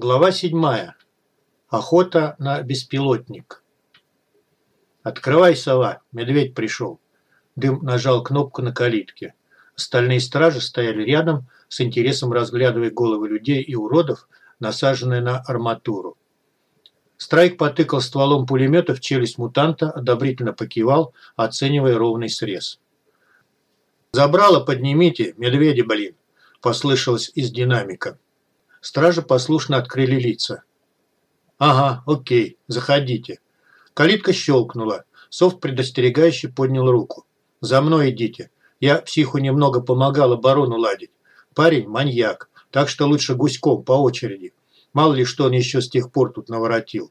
Глава 7. Охота на беспилотник. «Открывай, сова, медведь пришел». Дым нажал кнопку на калитке. Остальные стражи стояли рядом, с интересом разглядывая головы людей и уродов, насаженные на арматуру. Страйк потыкал стволом пулемета в челюсть мутанта, одобрительно покивал, оценивая ровный срез. «Забрало поднимите, медведи, блин!» – послышалось из динамика. Стражи послушно открыли лица. «Ага, окей, заходите». Калитка щелкнула. Софт предостерегающе поднял руку. «За мной идите. Я психу немного помогал оборону ладить. Парень – маньяк, так что лучше гуськом по очереди. Мало ли что он еще с тех пор тут наворотил».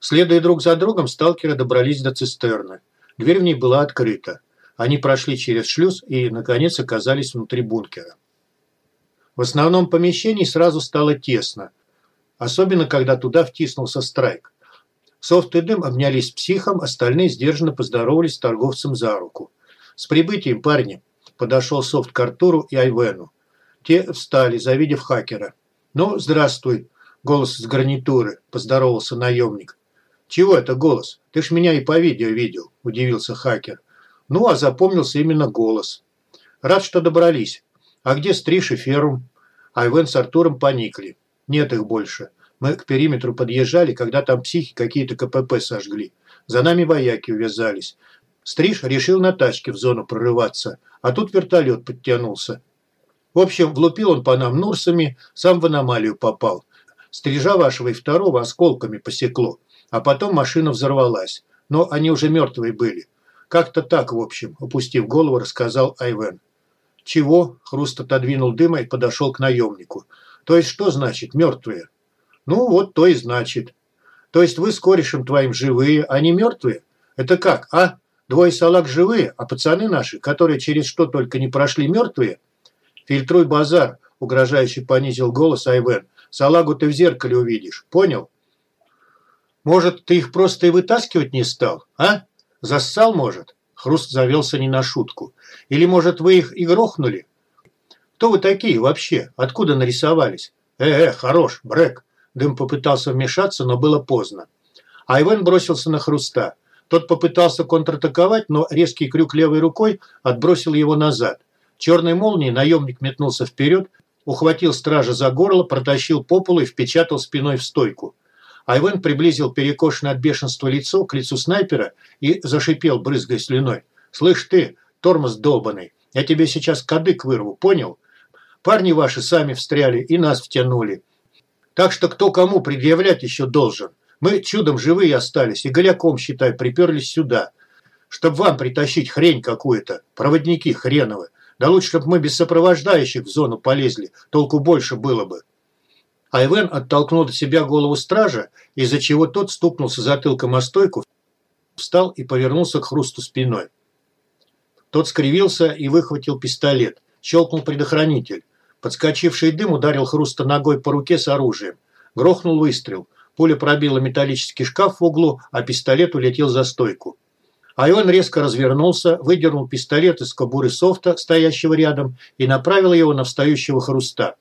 Следуя друг за другом, сталкеры добрались до цистерны. Дверь в ней была открыта. Они прошли через шлюз и, наконец, оказались внутри бункера. В основном помещении сразу стало тесно, особенно когда туда втиснулся страйк. Софт и Дым обнялись психом, остальные сдержанно поздоровались с торговцем за руку. «С прибытием, парни!» – подошел Софт к Артуру и Айвену. Те встали, завидев хакера. «Ну, здравствуй!» – голос из гарнитуры, – поздоровался наемник. «Чего это голос? Ты ж меня и по видео видел», – удивился хакер. «Ну, а запомнился именно голос. Рад, что добрались. А где Стриж и Ферум? Айвен с Артуром поникли. Нет их больше. Мы к периметру подъезжали, когда там психи какие-то КПП сожгли. За нами вояки увязались. Стриж решил на тачке в зону прорываться, а тут вертолет подтянулся. В общем, влупил он по нам Нурсами, сам в аномалию попал. Стрижа вашего и второго осколками посекло, а потом машина взорвалась. Но они уже мертвые были. Как-то так, в общем, опустив голову, рассказал Айвен. «Чего?» – Хруст отодвинул дыма и подошел к наемнику. «То есть что значит мертвые?» «Ну, вот то и значит. То есть вы с корешем твоим живые, а не мертвые? Это как, а? Двое салак живые, а пацаны наши, которые через что только не прошли, мертвые?» «Фильтруй базар», – угрожающе понизил голос Айвен. «Салагу ты в зеркале увидишь. Понял?» «Может, ты их просто и вытаскивать не стал, а? Зассал, может?» Хруст завелся не на шутку. Или, может, вы их и грохнули? Кто вы такие вообще? Откуда нарисовались? Э-э, хорош, Брэк. Дым попытался вмешаться, но было поздно. Айвен бросился на Хруста. Тот попытался контратаковать, но резкий крюк левой рукой отбросил его назад. Черной молнией наемник метнулся вперед, ухватил стража за горло, протащил по полу и впечатал спиной в стойку. Айвен приблизил перекошенное от бешенства лицо к лицу снайпера и зашипел, брызгая слюной. «Слышь ты, тормоз долбанный. Я тебе сейчас кадык вырву, понял? Парни ваши сами встряли и нас втянули. Так что кто кому предъявлять еще должен. Мы чудом живые остались и голяком, считай, приперлись сюда. Чтоб вам притащить хрень какую-то, проводники хреновы. Да лучше, чтоб мы без сопровождающих в зону полезли, толку больше было бы. Айвен оттолкнул от себя голову стража, из-за чего тот стукнулся затылком о стойку, встал и повернулся к хрусту спиной. Тот скривился и выхватил пистолет. Щелкнул предохранитель. Подскочивший дым ударил Хруста ногой по руке с оружием. Грохнул выстрел. Пуля пробила металлический шкаф в углу, а пистолет улетел за стойку. Айон резко развернулся, выдернул пистолет из кобуры софта, стоящего рядом, и направил его на встающего Хруста.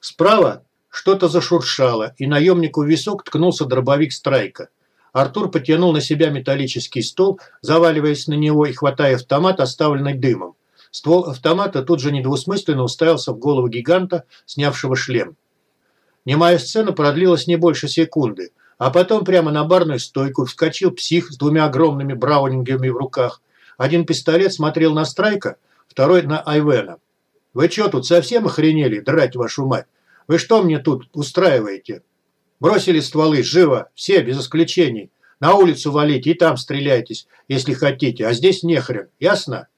Справа что-то зашуршало, и наемнику в висок ткнулся дробовик Страйка. Артур потянул на себя металлический стол, заваливаясь на него и хватая автомат, оставленный дымом. Ствол автомата тут же недвусмысленно уставился в голову гиганта, снявшего шлем. Немая сцена продлилась не больше секунды, а потом прямо на барную стойку вскочил псих с двумя огромными браунингами в руках. Один пистолет смотрел на Страйка, второй на Айвена. «Вы что тут совсем охренели, драть вашу мать? Вы что мне тут устраиваете?» Бросили стволы, живо, все, без исключений. На улицу валите и там стреляйтесь, если хотите, а здесь нехрен, ясно?»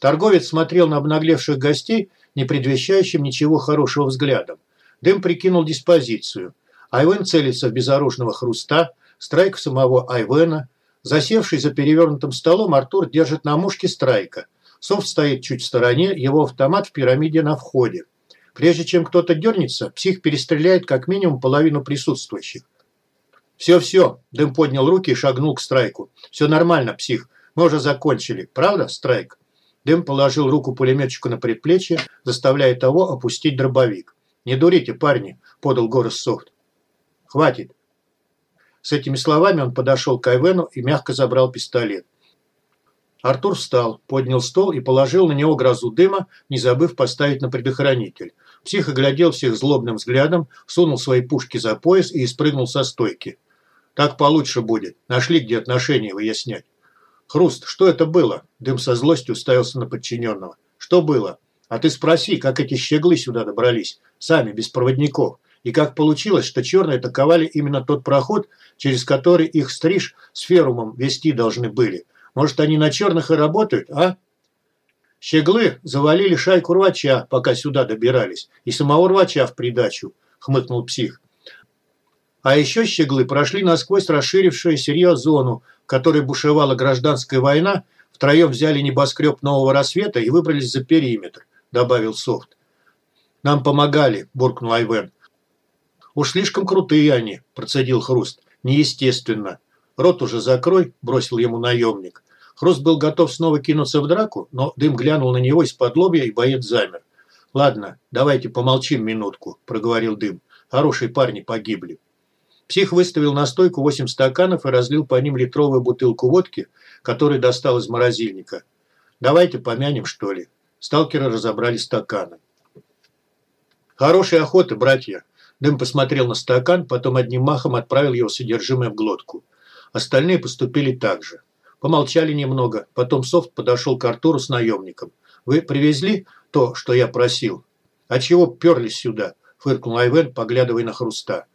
Торговец смотрел на обнаглевших гостей, не предвещающим ничего хорошего взглядом. Дым прикинул диспозицию. Айвен целится в безоружного хруста, страйк самого Айвена. Засевший за перевернутым столом Артур держит на мушке страйка. Софт стоит чуть в стороне, его автомат в пирамиде на входе. Прежде чем кто-то дернется, псих перестреляет как минимум половину присутствующих. «Все-все», – Дым поднял руки и шагнул к Страйку. «Все нормально, псих, мы уже закончили. Правда, Страйк?» Дым положил руку пулеметчику на предплечье, заставляя того опустить дробовик. «Не дурите, парни», – подал Горос Софт. «Хватит». С этими словами он подошел к Айвену и мягко забрал пистолет. Артур встал, поднял стол и положил на него грозу дыма, не забыв поставить на предохранитель. Псих оглядел всех злобным взглядом, сунул свои пушки за пояс и спрыгнул со стойки. «Так получше будет. Нашли, где отношения выяснять». «Хруст, что это было?» Дым со злостью уставился на подчиненного. «Что было? А ты спроси, как эти щеглы сюда добрались, сами, без проводников. И как получилось, что черные атаковали именно тот проход, через который их стриж с ферумом вести должны были. Может, они на черных и работают, а?» «Щеглы завалили шайку рвача, пока сюда добирались, и самого рвача в придачу», – хмыкнул псих. А еще щеглы прошли насквозь расширившуюся Рио-зону, в которой бушевала гражданская война, втроем взяли небоскреб нового рассвета и выбрались за периметр, добавил Софт. «Нам помогали», – буркнул Айвен. «Уж слишком крутые они», – процедил Хруст. «Неестественно». «Рот уже закрой», – бросил ему наемник. Хруст был готов снова кинуться в драку, но дым глянул на него из-под лобья, и боец замер. «Ладно, давайте помолчим минутку», – проговорил дым. «Хорошие парни погибли». Псих выставил на стойку восемь стаканов и разлил по ним литровую бутылку водки, которую достал из морозильника. «Давайте помянем, что ли?» Сталкеры разобрали стаканы. «Хорошей охоты, братья!» Дым посмотрел на стакан, потом одним махом отправил его содержимое в глотку. Остальные поступили так же. Помолчали немного, потом Софт подошел к Артуру с наемником. «Вы привезли то, что я просил?» «А чего перлись сюда?» – фыркнул Айвен, поглядывая на Хруста.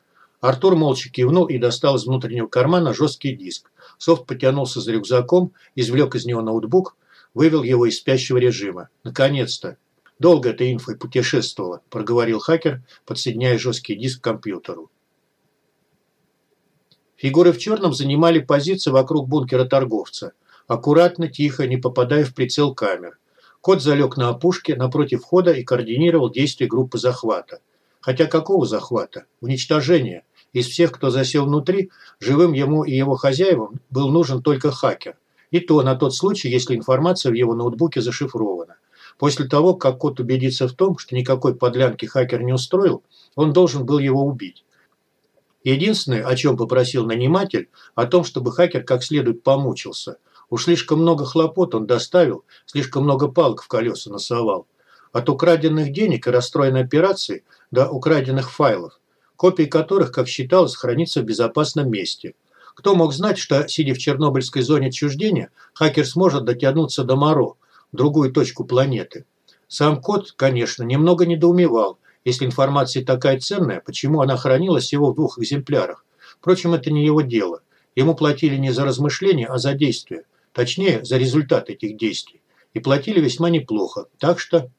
Артур молча кивнул и достал из внутреннего кармана жесткий диск. Софт потянулся за рюкзаком, извлек из него ноутбук, вывел его из спящего режима. Наконец-то. Долго эта инфой путешествовала, проговорил хакер, подсоединяя жесткий диск к компьютеру. Фигуры в черном занимали позиции вокруг бункера торговца. Аккуратно, тихо, не попадая в прицел камер. Кот залег на опушке напротив входа и координировал действия группы захвата. Хотя какого захвата? Уничтожения. Из всех, кто засел внутри, живым ему и его хозяевам был нужен только хакер. И то на тот случай, если информация в его ноутбуке зашифрована. После того, как кот убедится в том, что никакой подлянки хакер не устроил, он должен был его убить. Единственное, о чем попросил наниматель, о том, чтобы хакер как следует помучился. Уж слишком много хлопот он доставил, слишком много палок в колеса насовал. От украденных денег и расстроенной операции до украденных файлов копии которых, как считалось, хранится в безопасном месте. Кто мог знать, что, сидя в Чернобыльской зоне отчуждения, хакер сможет дотянуться до Моро, другую точку планеты? Сам кот, конечно, немного недоумевал, если информация такая ценная, почему она хранилась всего в двух экземплярах. Впрочем, это не его дело. Ему платили не за размышления, а за действия. Точнее, за результат этих действий. И платили весьма неплохо. Так что...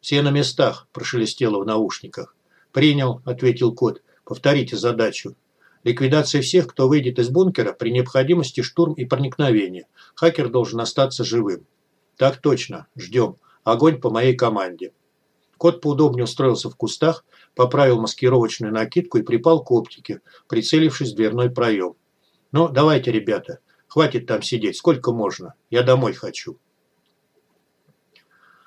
«Все на местах», – прошелестело в наушниках. «Принял», – ответил кот. «Повторите задачу. Ликвидация всех, кто выйдет из бункера, при необходимости штурм и проникновение. Хакер должен остаться живым». «Так точно. Ждем. Огонь по моей команде». Кот поудобнее устроился в кустах, поправил маскировочную накидку и припал к оптике, прицелившись в дверной проем. «Ну, давайте, ребята. Хватит там сидеть. Сколько можно? Я домой хочу».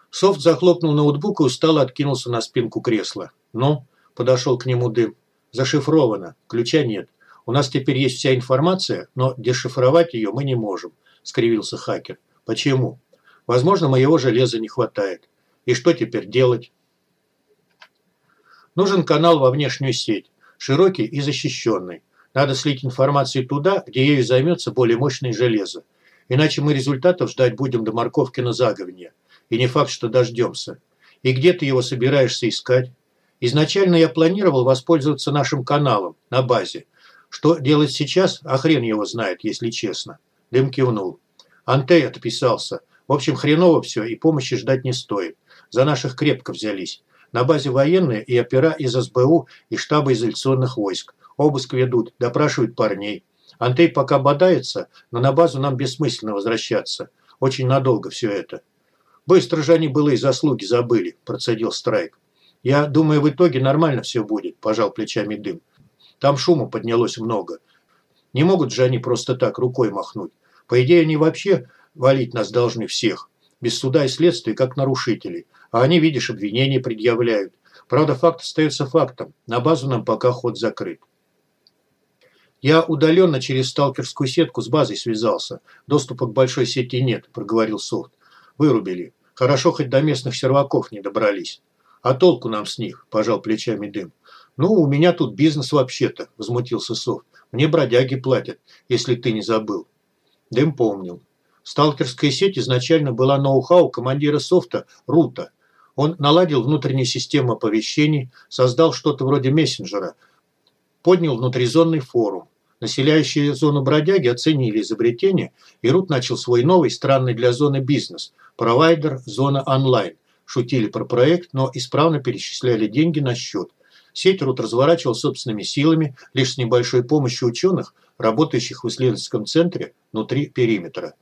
Софт захлопнул ноутбук и устало откинулся на спинку кресла. «Ну?» Подошел к нему дым. Зашифровано. Ключа нет. У нас теперь есть вся информация, но дешифровать ее мы не можем, скривился хакер. Почему? Возможно, моего железа не хватает. И что теперь делать? Нужен канал во внешнюю сеть, широкий и защищенный. Надо слить информацию туда, где ею займется более мощное железо. Иначе мы результатов ждать будем до морковки на заговенье. И не факт, что дождемся. И где ты его собираешься искать? Изначально я планировал воспользоваться нашим каналом на базе. Что делать сейчас, а хрен его знает, если честно. Дым кивнул. Антей отписался. В общем, хреново все, и помощи ждать не стоит. За наших крепко взялись. На базе военные и опера из СБУ и штаба изоляционных войск. Обыск ведут, допрашивают парней. Антей пока бодается, но на базу нам бессмысленно возвращаться. Очень надолго все это. Быстро же они былые заслуги забыли, процедил Страйк. Я думаю, в итоге нормально все будет, пожал плечами дым. Там шуму поднялось много. Не могут же они просто так рукой махнуть. По идее, они вообще валить нас должны всех. Без суда и следствия, как нарушителей. А они, видишь, обвинения предъявляют. Правда, факт остается фактом. На базу нам пока ход закрыт. «Я удаленно через сталкерскую сетку с базой связался. Доступа к большой сети нет», – проговорил Софт. «Вырубили. Хорошо, хоть до местных серваков не добрались. А толку нам с них?» – пожал плечами Дым. «Ну, у меня тут бизнес вообще-то», – возмутился Софт. «Мне бродяги платят, если ты не забыл». Дым помнил. Сталкерская сеть изначально была ноу-хау командира софта Рута. Он наладил внутреннюю систему оповещений, создал что-то вроде мессенджера, поднял внутризонный форум. Населяющие зону бродяги оценили изобретение, и Рут начал свой новый, странный для зоны бизнес – провайдер «Зона онлайн». Шутили про проект, но исправно перечисляли деньги на счет. Сеть Рут разворачивал собственными силами, лишь с небольшой помощью ученых, работающих в исследовательском центре внутри периметра.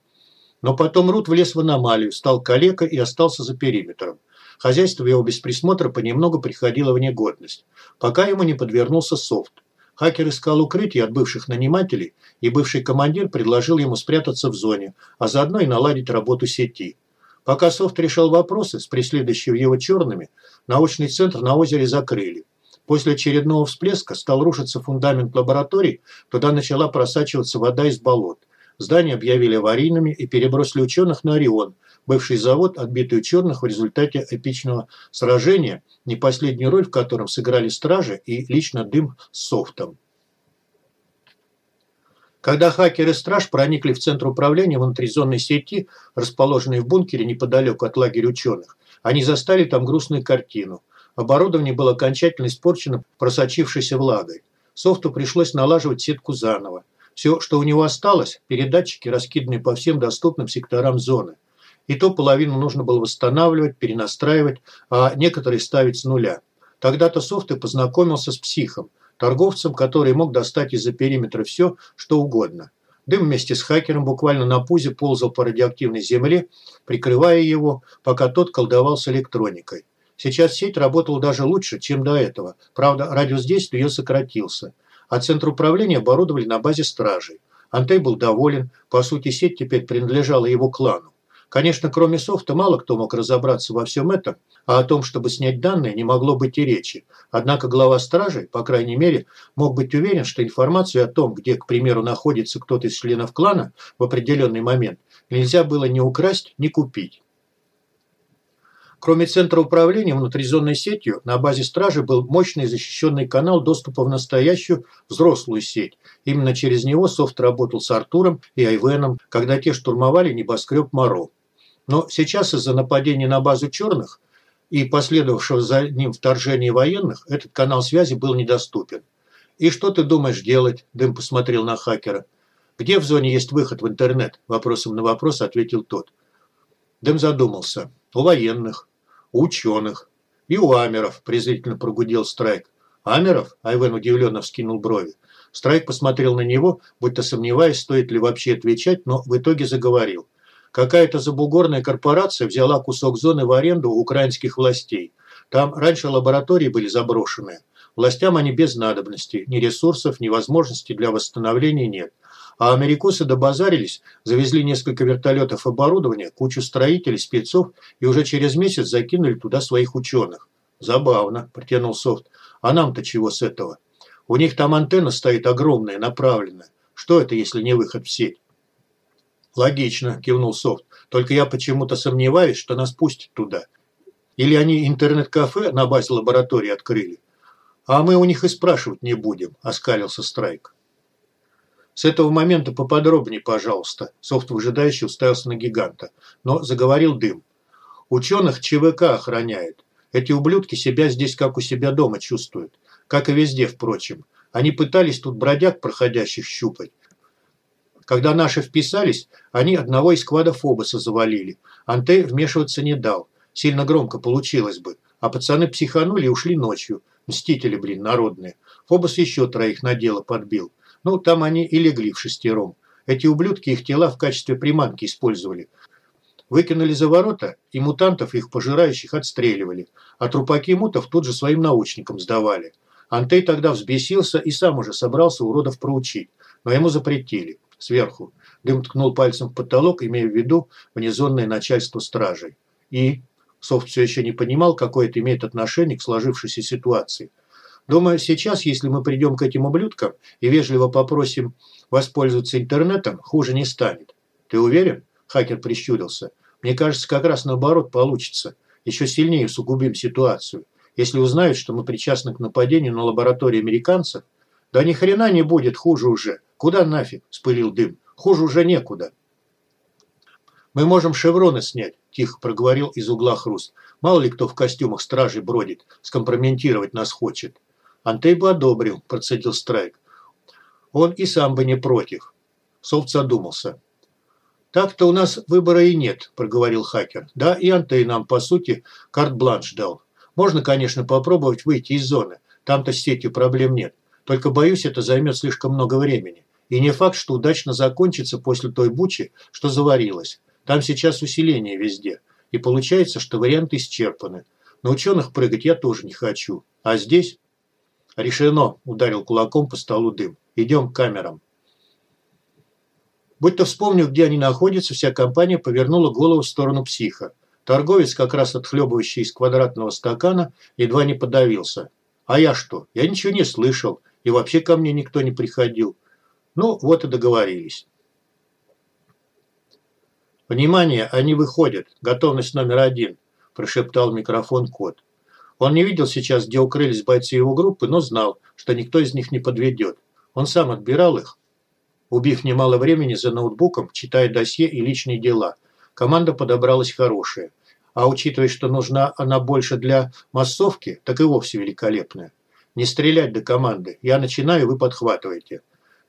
Но потом Рут влез в аномалию, стал калека и остался за периметром. Хозяйство его без присмотра понемногу приходило в негодность, пока ему не подвернулся софт. Хакер искал укрытие от бывших нанимателей, и бывший командир предложил ему спрятаться в зоне, а заодно и наладить работу сети. Пока софт решал вопросы с преследующими его черными, научный центр на озере закрыли. После очередного всплеска стал рушиться фундамент лабораторий, туда начала просачиваться вода из болот. Здания объявили аварийными и перебросили ученых на Орион, бывший завод, отбитый ученых в результате эпичного сражения, не последнюю роль в котором сыграли стражи и лично дым с софтом. Когда хакеры страж проникли в центр управления внутризонной сети, расположенной в бункере неподалеку от лагеря ученых, они застали там грустную картину. Оборудование было окончательно испорчено просочившейся влагой. Софту пришлось налаживать сетку заново. Все, что у него осталось – передатчики, раскиданные по всем доступным секторам зоны. И то половину нужно было восстанавливать, перенастраивать, а некоторые ставить с нуля. Тогда-то софт и познакомился с психом, торговцем, который мог достать из-за периметра все, что угодно. Дым вместе с хакером буквально на пузе ползал по радиоактивной земле, прикрывая его, пока тот колдовал с электроникой. Сейчас сеть работала даже лучше, чем до этого. Правда, радиус действия ее сократился – а центр управления оборудовали на базе стражей. Антей был доволен, по сути сеть теперь принадлежала его клану. Конечно, кроме софта мало кто мог разобраться во всем этом, а о том, чтобы снять данные, не могло быть и речи. Однако глава стражей, по крайней мере, мог быть уверен, что информацию о том, где, к примеру, находится кто-то из членов клана в определенный момент, нельзя было ни украсть, ни купить. Кроме центра управления внутризонной сетью, на базе стражи был мощный защищенный канал доступа в настоящую взрослую сеть. Именно через него софт работал с Артуром и Айвеном, когда те штурмовали небоскреб Моро. Но сейчас из-за нападения на базу черных и последовавшего за ним вторжения военных, этот канал связи был недоступен. «И что ты думаешь делать?» – Дым посмотрел на хакера. «Где в зоне есть выход в интернет?» – вопросом на вопрос ответил тот. Дым задумался. «У военных у ученых. И у Амеров, презрительно прогудел Страйк. Амеров? Айвен удивленно вскинул брови. Страйк посмотрел на него, будто сомневаясь, стоит ли вообще отвечать, но в итоге заговорил. Какая-то забугорная корпорация взяла кусок зоны в аренду у украинских властей. Там раньше лаборатории были заброшенные. Властям они без надобности, ни ресурсов, ни возможностей для восстановления нет. А америкосы добазарились, завезли несколько вертолетов оборудования, кучу строителей, спецов и уже через месяц закинули туда своих ученых. Забавно, протянул Софт. А нам-то чего с этого? У них там антенна стоит огромная, направленная. Что это, если не выход в сеть? Логично, кивнул Софт. Только я почему-то сомневаюсь, что нас пустят туда. Или они интернет-кафе на базе лаборатории открыли? А мы у них и спрашивать не будем, оскалился Страйк. С этого момента поподробнее, пожалуйста. Софт выжидающе уставился на гиганта. Но заговорил дым. Ученых ЧВК охраняет. Эти ублюдки себя здесь как у себя дома чувствуют. Как и везде, впрочем. Они пытались тут бродяг проходящих щупать. Когда наши вписались, они одного из квадов Фобоса завалили. Антей вмешиваться не дал. Сильно громко получилось бы. А пацаны психанули и ушли ночью. Мстители, блин, народные. Фобос еще троих на дело подбил. Ну, там они и легли в шестером. Эти ублюдки их тела в качестве приманки использовали. Выкинули за ворота, и мутантов их пожирающих отстреливали. А трупаки мутов тут же своим научникам сдавали. Антей тогда взбесился и сам уже собрался уродов проучить. Но ему запретили. Сверху. Дым ткнул пальцем в потолок, имея в виду внезонное начальство стражей. И Софт все еще не понимал, какое это имеет отношение к сложившейся ситуации. Думаю, сейчас, если мы придем к этим ублюдкам и вежливо попросим воспользоваться интернетом, хуже не станет. Ты уверен? Хакер прищурился. Мне кажется, как раз наоборот получится. Еще сильнее усугубим ситуацию. Если узнают, что мы причастны к нападению на лабораторию американцев, да ни хрена не будет, хуже уже. Куда нафиг? Спылил дым. Хуже уже некуда. Мы можем шевроны снять, тихо проговорил из угла хруст. Мало ли кто в костюмах стражи бродит, скомпрометировать нас хочет. Антей бы одобрил, процедил Страйк. Он и сам бы не против. Софт задумался. «Так-то у нас выбора и нет», – проговорил хакер. «Да, и Антей нам, по сути, карт-бланш дал. Можно, конечно, попробовать выйти из зоны. Там-то с сетью проблем нет. Только, боюсь, это займет слишком много времени. И не факт, что удачно закончится после той бучи, что заварилась. Там сейчас усиление везде. И получается, что варианты исчерпаны. На ученых прыгать я тоже не хочу. А здесь «Решено!» – ударил кулаком по столу дым. «Идем к камерам». Будь-то вспомнив, где они находятся, вся компания повернула голову в сторону психа. Торговец, как раз отхлебывающий из квадратного стакана, едва не подавился. «А я что? Я ничего не слышал. И вообще ко мне никто не приходил. Ну, вот и договорились». «Внимание, они выходят. Готовность номер один», – прошептал микрофон кот. Он не видел сейчас, где укрылись бойцы его группы, но знал, что никто из них не подведет. Он сам отбирал их, убив немало времени за ноутбуком, читая досье и личные дела. Команда подобралась хорошая. А учитывая, что нужна она больше для массовки, так и вовсе великолепная. Не стрелять до команды. Я начинаю, вы подхватываете.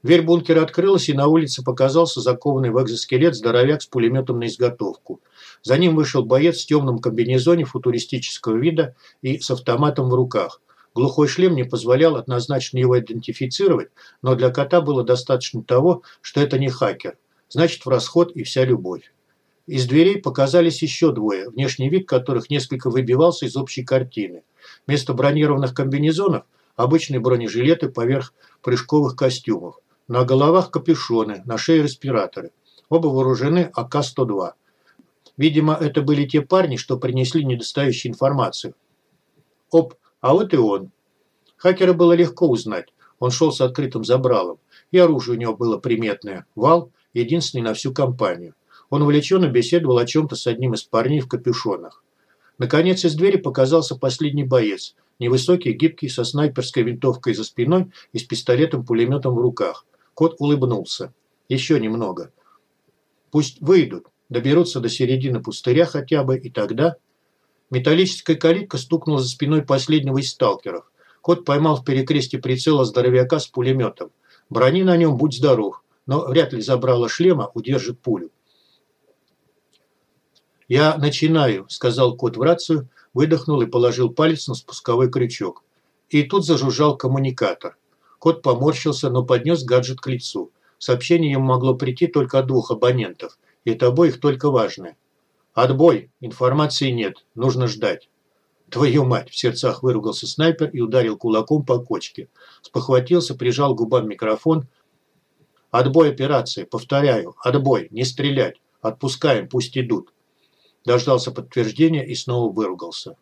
Дверь бункера открылась, и на улице показался закованный в экзоскелет здоровяк с пулеметом на изготовку. За ним вышел боец в темном комбинезоне футуристического вида и с автоматом в руках. Глухой шлем не позволял однозначно его идентифицировать, но для кота было достаточно того, что это не хакер. Значит, в расход и вся любовь. Из дверей показались еще двое, внешний вид которых несколько выбивался из общей картины. Вместо бронированных комбинезонов – обычные бронежилеты поверх прыжковых костюмов. На головах капюшоны, на шее респираторы. Оба вооружены АК-102. Видимо, это были те парни, что принесли недостающую информацию. Оп, а вот и он. Хакера было легко узнать. Он шел с открытым забралом. И оружие у него было приметное. Вал, единственный на всю компанию. Он увлеченно беседовал о чем-то с одним из парней в капюшонах. Наконец из двери показался последний боец. Невысокий, гибкий, со снайперской винтовкой за спиной и с пистолетом-пулеметом в руках. Кот улыбнулся. Еще немного. Пусть выйдут. Доберутся до середины пустыря хотя бы, и тогда... Металлическая калитка стукнула за спиной последнего из сталкеров. Кот поймал в перекресте прицела здоровяка с пулеметом. Брони на нем, будь здоров, но вряд ли забрало шлема удержит пулю. «Я начинаю», – сказал кот в рацию, выдохнул и положил палец на спусковой крючок. И тут зажужжал коммуникатор. Кот поморщился, но поднес гаджет к лицу. Сообщение ему могло прийти только от двух абонентов – и это обоих только важное. Отбой, информации нет, нужно ждать. Твою мать, в сердцах выругался снайпер и ударил кулаком по кочке. Спохватился, прижал губам микрофон. Отбой операции, повторяю, отбой, не стрелять, отпускаем, пусть идут. Дождался подтверждения и снова выругался.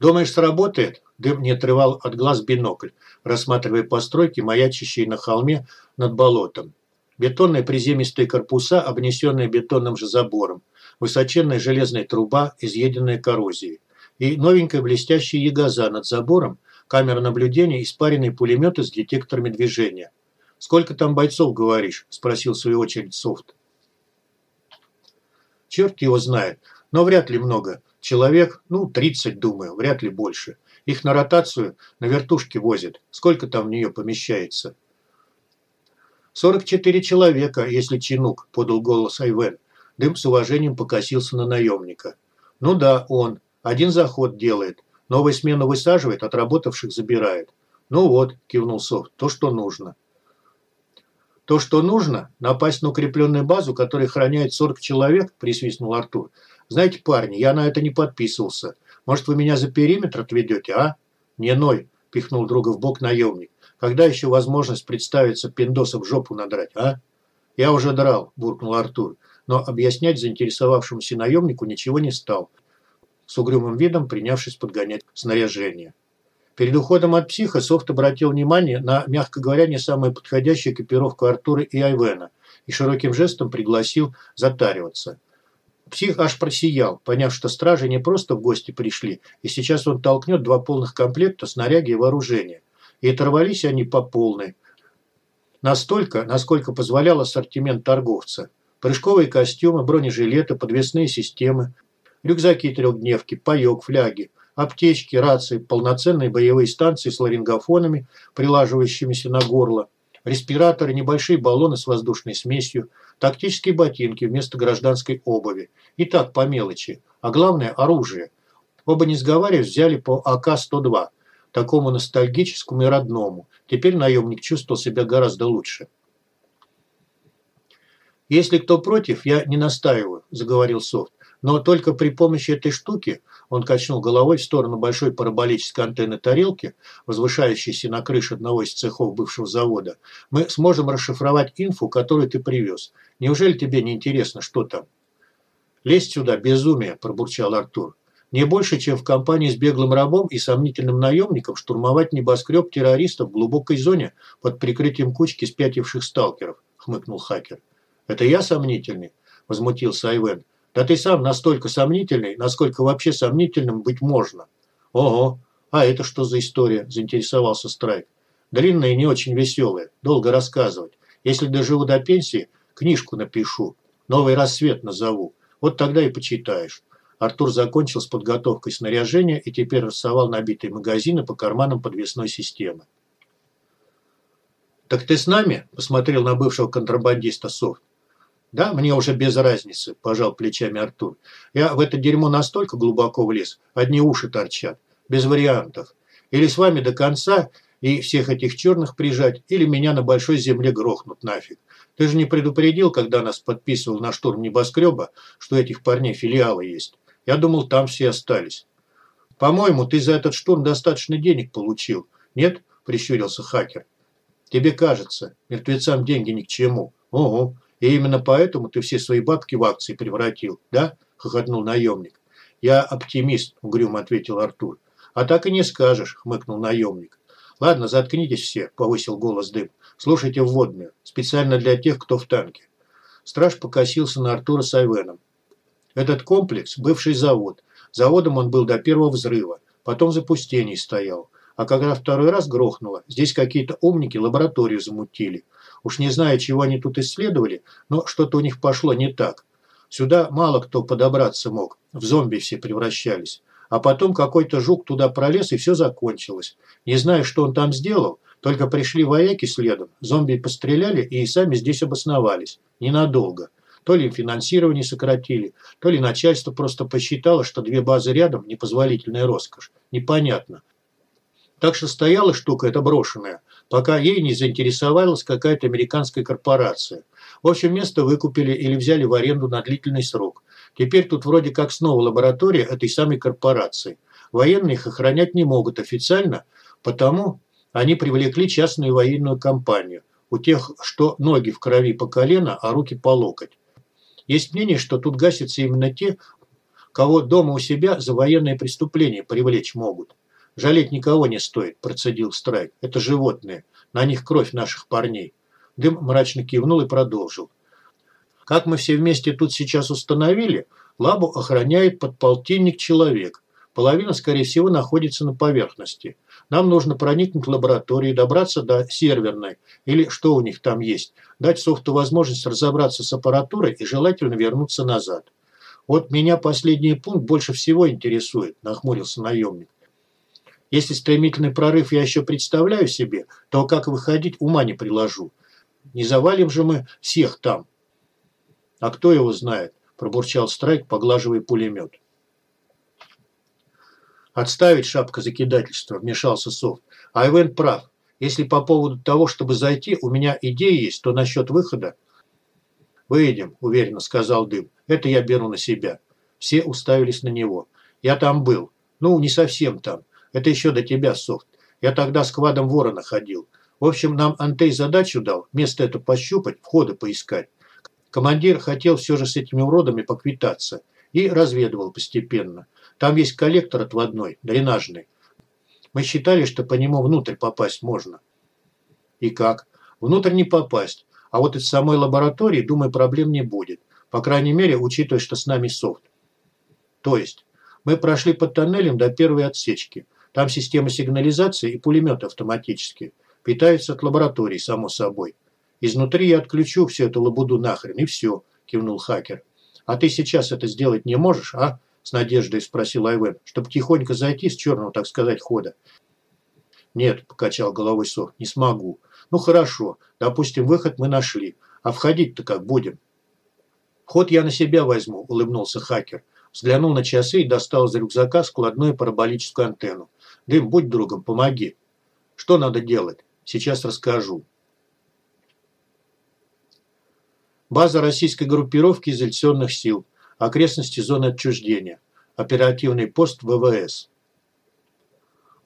«Думаешь, сработает?» Дым не отрывал от глаз бинокль, рассматривая постройки, маячащие на холме над болотом. Бетонные приземистые корпуса, обнесенные бетонным же забором, высоченная железная труба, изъеденная коррозией. И новенькая блестящая ягоза над забором, камера наблюдения и спаренные пулеметы с детекторами движения. «Сколько там бойцов, говоришь?» – спросил в свою очередь Софт. «Черт его знает, но вряд ли много. Человек, ну, 30, думаю, вряд ли больше. Их на ротацию на вертушке возят. Сколько там в нее помещается?» «Сорок четыре человека, если чинук», – подал голос Айвен. Дым с уважением покосился на наемника. «Ну да, он. Один заход делает. Новую смену высаживает, отработавших забирает». «Ну вот», – кивнул Софт, – «то, что нужно». «То, что нужно? Напасть на укрепленную базу, которая охраняет 40 человек?» – присвистнул Артур. «Знаете, парни, я на это не подписывался. Может, вы меня за периметр отведете, а?» «Не ной», – пихнул друга в бок наемник. Когда еще возможность представиться пиндоса в жопу надрать, а? Я уже драл, буркнул Артур. но объяснять заинтересовавшемуся наемнику ничего не стал, с угрюмым видом принявшись подгонять снаряжение. Перед уходом от психа Софт обратил внимание на, мягко говоря, не самую подходящую экипировку Артура и Айвена и широким жестом пригласил затариваться. Псих аж просиял, поняв, что стражи не просто в гости пришли, и сейчас он толкнет два полных комплекта снаряги и вооружения. И оторвались они по полной. Настолько, насколько позволял ассортимент торговца. Прыжковые костюмы, бронежилеты, подвесные системы, рюкзаки-трехдневки, паёк, фляги, аптечки, рации, полноценные боевые станции с ларингофонами, прилаживающимися на горло, респираторы, небольшие баллоны с воздушной смесью, тактические ботинки вместо гражданской обуви. И так по мелочи. А главное – оружие. Оба, не сговариваясь, взяли по АК-102, такому ностальгическому и родному. Теперь наемник чувствовал себя гораздо лучше. «Если кто против, я не настаиваю», – заговорил Софт. «Но только при помощи этой штуки он качнул головой в сторону большой параболической антенны тарелки, возвышающейся на крыше одного из цехов бывшего завода. Мы сможем расшифровать инфу, которую ты привез. Неужели тебе не интересно, что там? «Лезть сюда, безумие!» – пробурчал Артур. «Не больше, чем в компании с беглым рабом и сомнительным наемником штурмовать небоскреб террористов в глубокой зоне под прикрытием кучки спятивших сталкеров», – хмыкнул хакер. «Это я сомнительный?» – возмутился Айвен. Да ты сам настолько сомнительный, насколько вообще сомнительным быть можно. Ого, а это что за история, заинтересовался Страйк. Длинная и не очень веселая, долго рассказывать. Если доживу до пенсии, книжку напишу, новый рассвет назову. Вот тогда и почитаешь. Артур закончил с подготовкой снаряжения и теперь рассовал набитые магазины по карманам подвесной системы. «Так ты с нами?» – посмотрел на бывшего контрабандиста Софт. «Да, мне уже без разницы», – пожал плечами Артур. «Я в это дерьмо настолько глубоко влез, одни уши торчат. Без вариантов. Или с вами до конца и всех этих черных прижать, или меня на большой земле грохнут нафиг. Ты же не предупредил, когда нас подписывал на штурм небоскреба, что этих парней филиалы есть. Я думал, там все остались». «По-моему, ты за этот штурм достаточно денег получил. Нет?» – прищурился хакер. «Тебе кажется, мертвецам деньги ни к чему. Ого, и именно поэтому ты все свои бабки в акции превратил, да?» – хохотнул наемник. «Я оптимист», – угрюмо ответил Артур. «А так и не скажешь», – хмыкнул наемник. «Ладно, заткнитесь все», – повысил голос дым. «Слушайте вводную. Специально для тех, кто в танке». Страж покосился на Артура с Айвеном. Этот комплекс – бывший завод. Заводом он был до первого взрыва. Потом запустений стоял. А когда второй раз грохнуло, здесь какие-то умники лабораторию замутили. Уж не знаю, чего они тут исследовали, но что-то у них пошло не так. Сюда мало кто подобраться мог, в зомби все превращались. А потом какой-то жук туда пролез, и все закончилось. Не знаю, что он там сделал, только пришли вояки следом, зомби постреляли и сами здесь обосновались. Ненадолго. То ли финансирование сократили, то ли начальство просто посчитало, что две базы рядом – непозволительная роскошь. Непонятно. Так что стояла штука эта брошенная, пока ей не заинтересовалась какая-то американская корпорация. В общем, место выкупили или взяли в аренду на длительный срок. Теперь тут вроде как снова лаборатория этой самой корпорации. Военные их охранять не могут официально, потому они привлекли частную военную компанию. У тех, что ноги в крови по колено, а руки по локоть. Есть мнение, что тут гасятся именно те, кого дома у себя за военные преступления привлечь могут. «Жалеть никого не стоит», – процедил Страйк. «Это животные. На них кровь наших парней». Дым мрачно кивнул и продолжил. «Как мы все вместе тут сейчас установили, лабу охраняет подполтинник человек. Половина, скорее всего, находится на поверхности. Нам нужно проникнуть в лабораторию, добраться до серверной, или что у них там есть, дать софту возможность разобраться с аппаратурой и желательно вернуться назад. Вот меня последний пункт больше всего интересует, нахмурился наемник. Если стремительный прорыв я еще представляю себе, то как выходить, ума не приложу. Не завалим же мы всех там. А кто его знает, пробурчал Страйк, поглаживая пулемет. Отставить шапка закидательства, вмешался Софт. Айвен прав. Если по поводу того, чтобы зайти, у меня идея есть, то насчет выхода... «Выйдем», – уверенно сказал Дым. «Это я беру на себя». Все уставились на него. «Я там был. Ну, не совсем там. Это еще до тебя, Софт. Я тогда с квадом ворона ходил. В общем, нам Антей задачу дал, место это пощупать, входы поискать. Командир хотел все же с этими уродами поквитаться и разведывал постепенно. Там есть коллектор отводной, дренажный. Мы считали, что по нему внутрь попасть можно. И как? Внутрь не попасть. А вот из самой лаборатории, думаю, проблем не будет. По крайней мере, учитывая, что с нами софт. То есть, мы прошли под тоннелем до первой отсечки. Там система сигнализации и пулеметы автоматические. Питаются от лаборатории, само собой. Изнутри я отключу всю эту лабуду нахрен, и все, кивнул хакер. А ты сейчас это сделать не можешь, а? С надеждой спросил Айвен, чтобы тихонько зайти с черного, так сказать, хода. Нет, покачал головой Сов, не смогу. Ну хорошо, допустим, выход мы нашли. А входить-то как будем? Ход я на себя возьму, улыбнулся хакер. Взглянул на часы и достал из рюкзака складную параболическую антенну. Дым, будь другом, помоги. Что надо делать? Сейчас расскажу. База российской группировки изоляционных сил. Окрестности зоны отчуждения. Оперативный пост ВВС.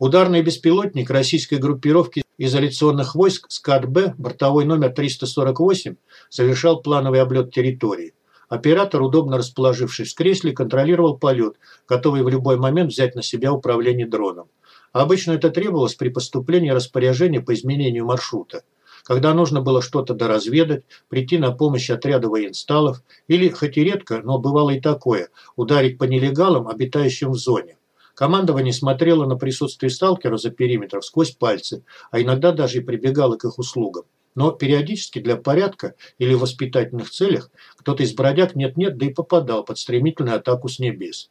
Ударный беспилотник российской группировки изоляционных войск СКАД-Б, бортовой номер 348, совершал плановый облет территории. Оператор, удобно расположившись в кресле, контролировал полет, готовый в любой момент взять на себя управление дроном. Обычно это требовалось при поступлении распоряжения по изменению маршрута. Когда нужно было что-то доразведать, прийти на помощь отряду военсталов или, хоть и редко, но бывало и такое, ударить по нелегалам, обитающим в зоне. Командование смотрело на присутствие сталкера за периметром сквозь пальцы, а иногда даже и прибегало к их услугам. Но периодически для порядка или в воспитательных целях кто-то из бродяг нет-нет, да и попадал под стремительную атаку с небес.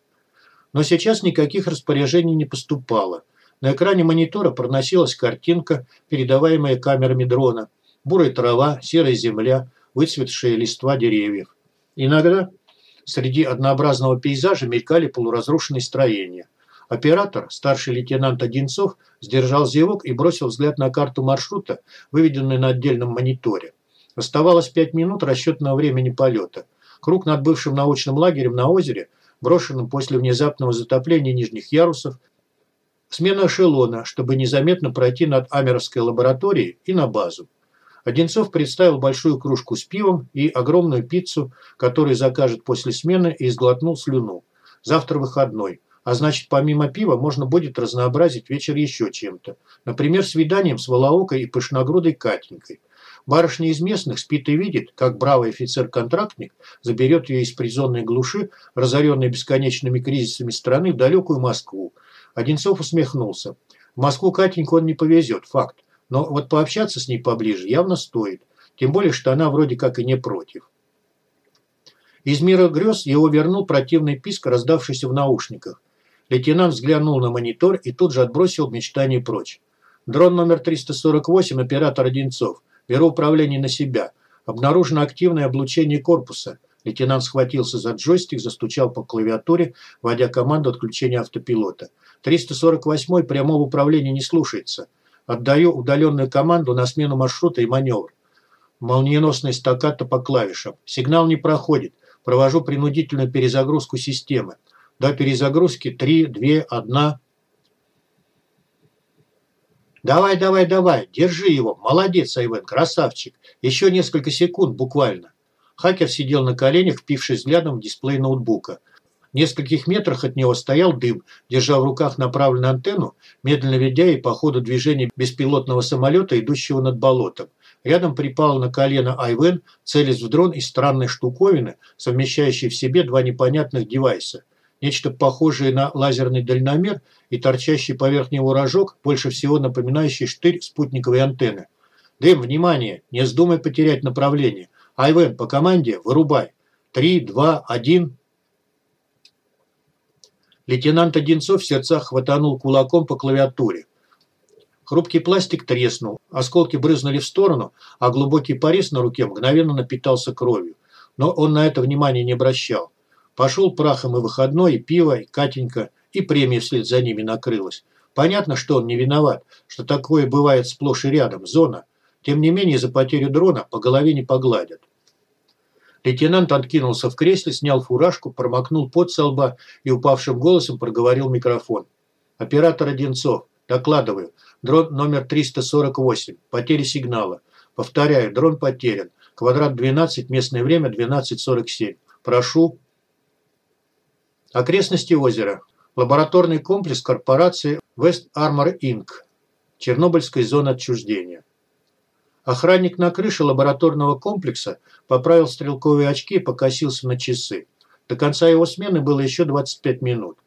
Но сейчас никаких распоряжений не поступало. На экране монитора проносилась картинка, передаваемая камерами дрона. Бурая трава, серая земля, выцветшие листва деревьев. Иногда среди однообразного пейзажа мелькали полуразрушенные строения. Оператор, старший лейтенант Одинцов, сдержал зевок и бросил взгляд на карту маршрута, выведенную на отдельном мониторе. Оставалось пять минут расчетного времени полета. Круг над бывшим научным лагерем на озере, брошенным после внезапного затопления нижних ярусов, смена эшелона, чтобы незаметно пройти над Амеровской лабораторией и на базу. Одинцов представил большую кружку с пивом и огромную пиццу, которую закажет после смены, и изглотнул слюну. Завтра выходной. А значит, помимо пива можно будет разнообразить вечер еще чем-то. Например, свиданием с Волоокой и пышногрудой Катенькой. Барышня из местных спит и видит, как бравый офицер-контрактник заберет ее из призонной глуши, разоренной бесконечными кризисами страны, в далекую Москву. Одинцов усмехнулся. В Москву Катеньку он не повезет, факт. Но вот пообщаться с ней поближе явно стоит. Тем более, что она вроде как и не против. Из мира грез его вернул противный писк, раздавшийся в наушниках. Лейтенант взглянул на монитор и тут же отбросил мечтание прочь. Дрон номер 348, оператор Одинцов. Беру управление на себя. Обнаружено активное облучение корпуса. Лейтенант схватился за джойстик, застучал по клавиатуре, вводя команду отключения автопилота. 348 прямого управления не слушается. Отдаю удаленную команду на смену маршрута и маневр. Молниеносный стаккато по клавишам. Сигнал не проходит. Провожу принудительную перезагрузку системы. До перезагрузки 3, 2, 1. Давай, давай, давай, держи его. Молодец, Айвен, красавчик. Еще несколько секунд буквально. Хакер сидел на коленях, впившись взглядом в дисплей ноутбука. В нескольких метрах от него стоял дым, держа в руках направленную антенну, медленно ведя и по ходу движения беспилотного самолета, идущего над болотом. Рядом припал на колено Айвен, целясь в дрон из странной штуковины, совмещающей в себе два непонятных девайса. Нечто похожее на лазерный дальномер и торчащий поверх него рожок, больше всего напоминающий штырь спутниковой антенны. «Дэм, внимание! Не вздумай потерять направление. Айвен, по команде вырубай. Три, два, один...» Лейтенант Одинцов в сердцах хватанул кулаком по клавиатуре. Хрупкий пластик треснул, осколки брызнули в сторону, а глубокий порез на руке мгновенно напитался кровью. Но он на это внимания не обращал. Пошел прахом и выходной, и пиво, и Катенька, и премия вслед за ними накрылась. Понятно, что он не виноват, что такое бывает сплошь и рядом, зона. Тем не менее, за потерю дрона по голове не погладят. Лейтенант откинулся в кресле, снял фуражку, промокнул пот со лба и упавшим голосом проговорил микрофон. «Оператор Одинцов, докладываю. Дрон номер 348. Потеря сигнала. Повторяю, дрон потерян. Квадрат 12, местное время 12.47. Прошу. Окрестности озера. Лабораторный комплекс корпорации West Armor Inc. Чернобыльской зоны отчуждения. Охранник на крыше лабораторного комплекса поправил стрелковые очки и покосился на часы. До конца его смены было еще 25 минут.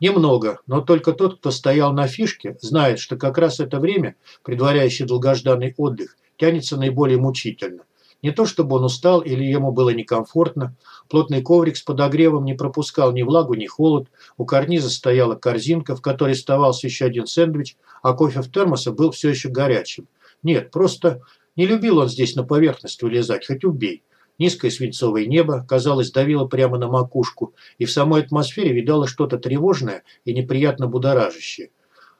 Немного, но только тот, кто стоял на фишке, знает, что как раз это время, предваряющее долгожданный отдых, тянется наиболее мучительно. Не то чтобы он устал или ему было некомфортно. Плотный коврик с подогревом не пропускал ни влагу, ни холод. У карниза стояла корзинка, в которой оставался еще один сэндвич, а кофе в термосе был все еще горячим. Нет, просто не любил он здесь на поверхность вылезать, хоть убей. Низкое свинцовое небо, казалось, давило прямо на макушку, и в самой атмосфере видало что-то тревожное и неприятно будоражащее.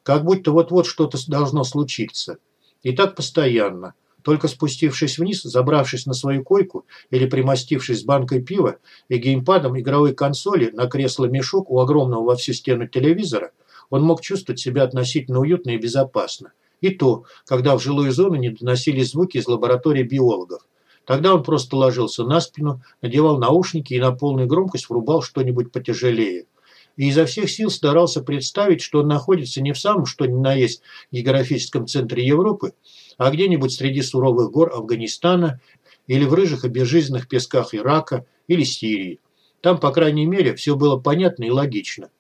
Как будто вот-вот что-то должно случиться. И так постоянно. Только спустившись вниз, забравшись на свою койку или примостившись с банкой пива и геймпадом игровой консоли на кресло-мешок у огромного во всю стену телевизора, он мог чувствовать себя относительно уютно и безопасно. И то, когда в жилую зону не доносились звуки из лаборатории биологов. Тогда он просто ложился на спину, надевал наушники и на полную громкость врубал что-нибудь потяжелее. И изо всех сил старался представить, что он находится не в самом что ни на есть географическом центре Европы, а где-нибудь среди суровых гор Афганистана или в рыжих и безжизненных песках Ирака или Сирии. Там, по крайней мере, все было понятно и логично.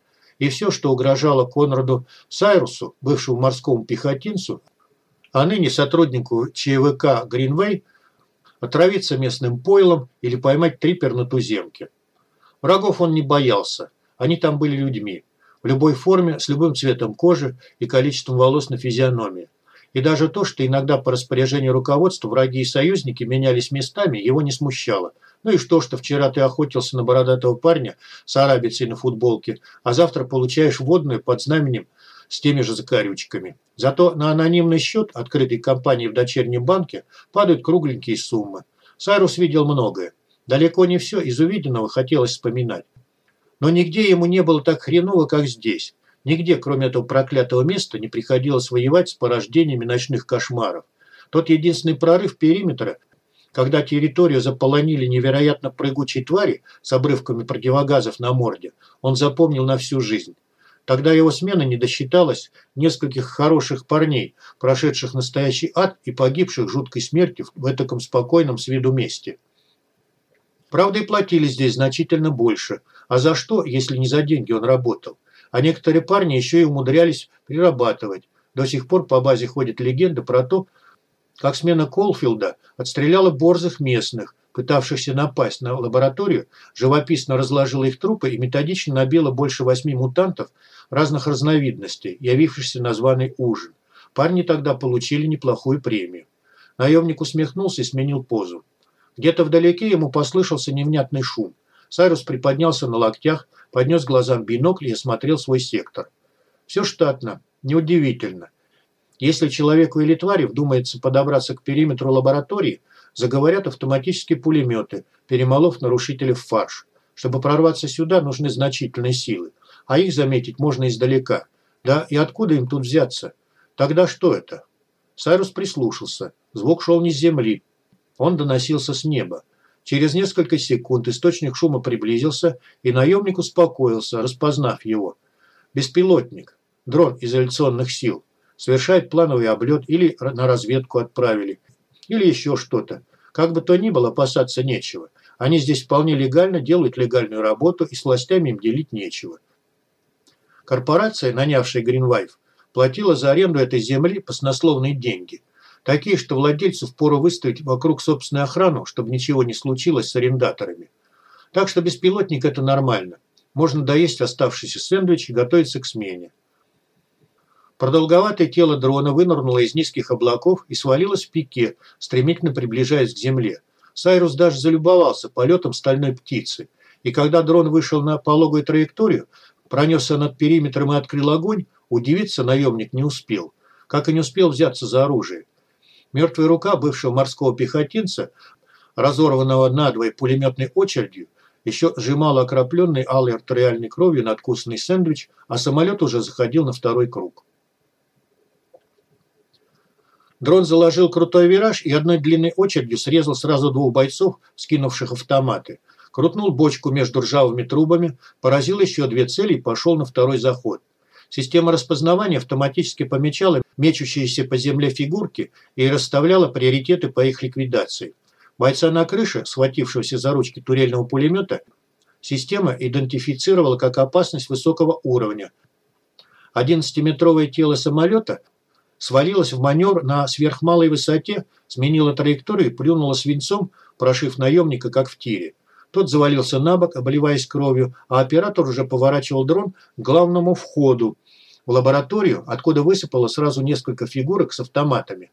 И все, что угрожало Конраду Сайрусу, бывшему морскому пехотинцу, а ныне сотруднику ЧВК «Гринвей», отравиться местным пойлом или поймать трипер на туземке. Врагов он не боялся, они там были людьми, в любой форме, с любым цветом кожи и количеством волос на физиономии. И даже то, что иногда по распоряжению руководства враги и союзники менялись местами, его не смущало. Ну и что, что вчера ты охотился на бородатого парня с арабицей на футболке, а завтра получаешь водную под знаменем с теми же закорючками. Зато на анонимный счет, открытый компанией в дочернем банке, падают кругленькие суммы. Сайрус видел многое. Далеко не все из увиденного хотелось вспоминать. Но нигде ему не было так хреново, как здесь. Нигде, кроме этого проклятого места, не приходилось воевать с порождениями ночных кошмаров. Тот единственный прорыв периметра, когда территорию заполонили невероятно прыгучие твари с обрывками противогазов на морде, он запомнил на всю жизнь. Тогда его смена не досчиталась нескольких хороших парней, прошедших настоящий ад и погибших жуткой смертью в этом спокойном с виду месте. Правда, и платили здесь значительно больше. А за что, если не за деньги он работал? А некоторые парни еще и умудрялись прирабатывать. До сих пор по базе ходит легенда про то, как смена Колфилда отстреляла борзых местных, пытавшихся напасть на лабораторию, живописно разложила их трупы и методично набила больше восьми мутантов разных разновидностей, явившихся на званый ужин. Парни тогда получили неплохую премию. Наемник усмехнулся и сменил позу. Где-то вдалеке ему послышался невнятный шум. Сайрус приподнялся на локтях, поднес глазам бинокль и осмотрел свой сектор. Все штатно, неудивительно. Если человеку или твари вдумается подобраться к периметру лаборатории, заговорят автоматические пулеметы, перемолов нарушителей в фарш. Чтобы прорваться сюда, нужны значительные силы, а их заметить можно издалека. Да и откуда им тут взяться? Тогда что это? Сайрус прислушался. Звук шел не с земли. Он доносился с неба. Через несколько секунд источник шума приблизился, и наемник успокоился, распознав его. Беспилотник, дрон изоляционных сил, совершает плановый облет или на разведку отправили, или еще что-то. Как бы то ни было, опасаться нечего. Они здесь вполне легально делают легальную работу, и с властями им делить нечего. Корпорация, нанявшая Гринвайф, платила за аренду этой земли баснословные деньги – Такие, что владельцу впору выставить вокруг собственную охрану, чтобы ничего не случилось с арендаторами. Так что беспилотник – это нормально. Можно доесть оставшийся сэндвич и готовиться к смене. Продолговатое тело дрона вынырнуло из низких облаков и свалилось в пике, стремительно приближаясь к земле. Сайрус даже залюбовался полетом стальной птицы. И когда дрон вышел на пологую траекторию, пронесся над периметром и открыл огонь, удивиться наемник не успел. Как и не успел взяться за оружие. Мертвая рука бывшего морского пехотинца, разорванного надвое пулеметной очередью, еще сжимала окропленный алой артериальной кровью надкусанный сэндвич, а самолет уже заходил на второй круг. Дрон заложил крутой вираж и одной длинной очередью срезал сразу двух бойцов, скинувших автоматы. Крутнул бочку между ржавыми трубами, поразил еще две цели и пошел на второй заход. Система распознавания автоматически помечала мечущиеся по земле фигурки и расставляла приоритеты по их ликвидации. Бойца на крыше, схватившегося за ручки турельного пулемета, система идентифицировала как опасность высокого уровня. 11-метровое тело самолета свалилось в маневр на сверхмалой высоте, сменило траекторию и плюнуло свинцом, прошив наемника, как в тире. Тот завалился на бок, обливаясь кровью, а оператор уже поворачивал дрон к главному входу в лабораторию, откуда высыпало сразу несколько фигурок с автоматами.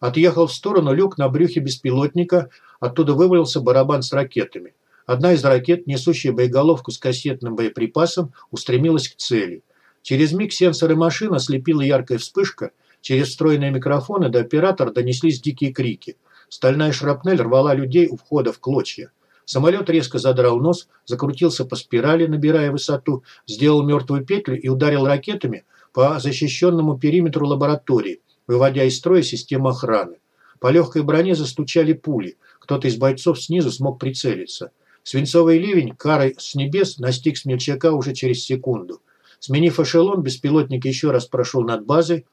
Отъехал в сторону люк на брюхе беспилотника, оттуда вывалился барабан с ракетами. Одна из ракет, несущая боеголовку с кассетным боеприпасом, устремилась к цели. Через миг сенсоры машины ослепила яркая вспышка, через встроенные микрофоны до оператора донеслись дикие крики. Стальная шрапнель рвала людей у входа в клочья. Самолет резко задрал нос, закрутился по спирали, набирая высоту, сделал мертвую петлю и ударил ракетами по защищенному периметру лаборатории, выводя из строя систему охраны. По легкой броне застучали пули. Кто-то из бойцов снизу смог прицелиться. Свинцовый ливень, карой с небес, настиг смельчака уже через секунду. Сменив эшелон, беспилотник еще раз прошел над базой,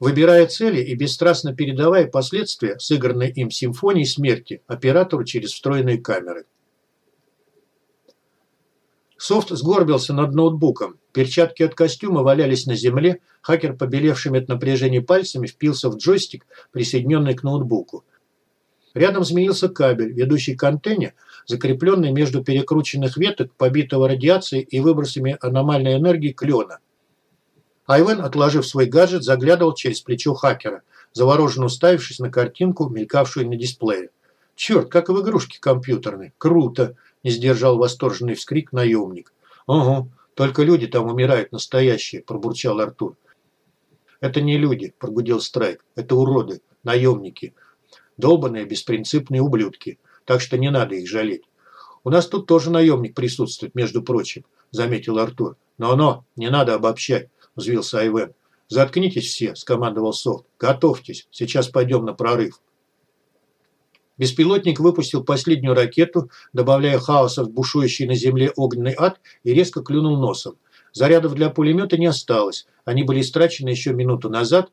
выбирая цели и бесстрастно передавая последствия сыгранной им симфонии смерти оператору через встроенные камеры. Софт сгорбился над ноутбуком. Перчатки от костюма валялись на земле. Хакер, побелевшими от напряжения пальцами, впился в джойстик, присоединенный к ноутбуку. Рядом змеился кабель, ведущий к антенне, закрепленный между перекрученных веток, побитого радиацией и выбросами аномальной энергии клена. Айвен, отложив свой гаджет, заглядывал через плечо хакера, завороженно уставившись на картинку, мелькавшую на дисплее. «Черт, как в игрушке компьютерной! Круто!» – не восторженный вскрик наемник. «Угу, только люди там умирают настоящие», – пробурчал Артур. «Это не люди», – прогудел Страйк. «Это уроды, наемники. Долбанные, беспринципные ублюдки. Так что не надо их жалеть. У нас тут тоже наемник присутствует, между прочим», – заметил Артур. «Но-но, не надо обобщать взвился Айвен. «Заткнитесь все», – скомандовал Софт. «Готовьтесь, сейчас пойдем на прорыв». Беспилотник выпустил последнюю ракету, добавляя хаоса в бушующий на земле огненный ад и резко клюнул носом. Зарядов для пулемета не осталось, они были истрачены еще минуту назад,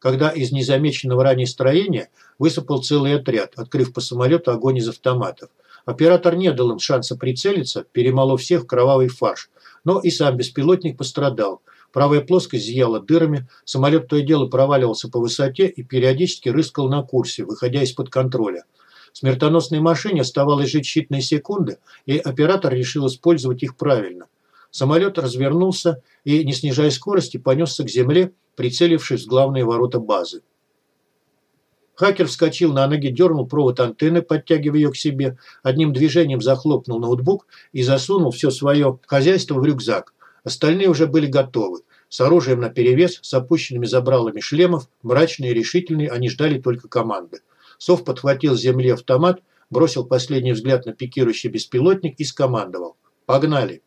когда из незамеченного ранее строения высыпал целый отряд, открыв по самолету огонь из автоматов. Оператор не дал им шанса прицелиться, перемолов всех кровавый фарш. Но и сам беспилотник пострадал. Правая плоскость зияла дырами, самолет то и дело проваливался по высоте и периодически рыскал на курсе, выходя из-под контроля. Смертоносной машине оставалось жить считанные секунды, и оператор решил использовать их правильно. Самолет развернулся и, не снижая скорости, понесся к земле, прицелившись в главные ворота базы. Хакер вскочил на ноги, дернул провод антенны, подтягивая ее к себе, одним движением захлопнул ноутбук и засунул все свое хозяйство в рюкзак. Остальные уже были готовы. С оружием наперевес, с опущенными забралами шлемов, мрачные и решительные, они ждали только команды. Сов подхватил с земли автомат, бросил последний взгляд на пикирующий беспилотник и скомандовал. «Погнали!»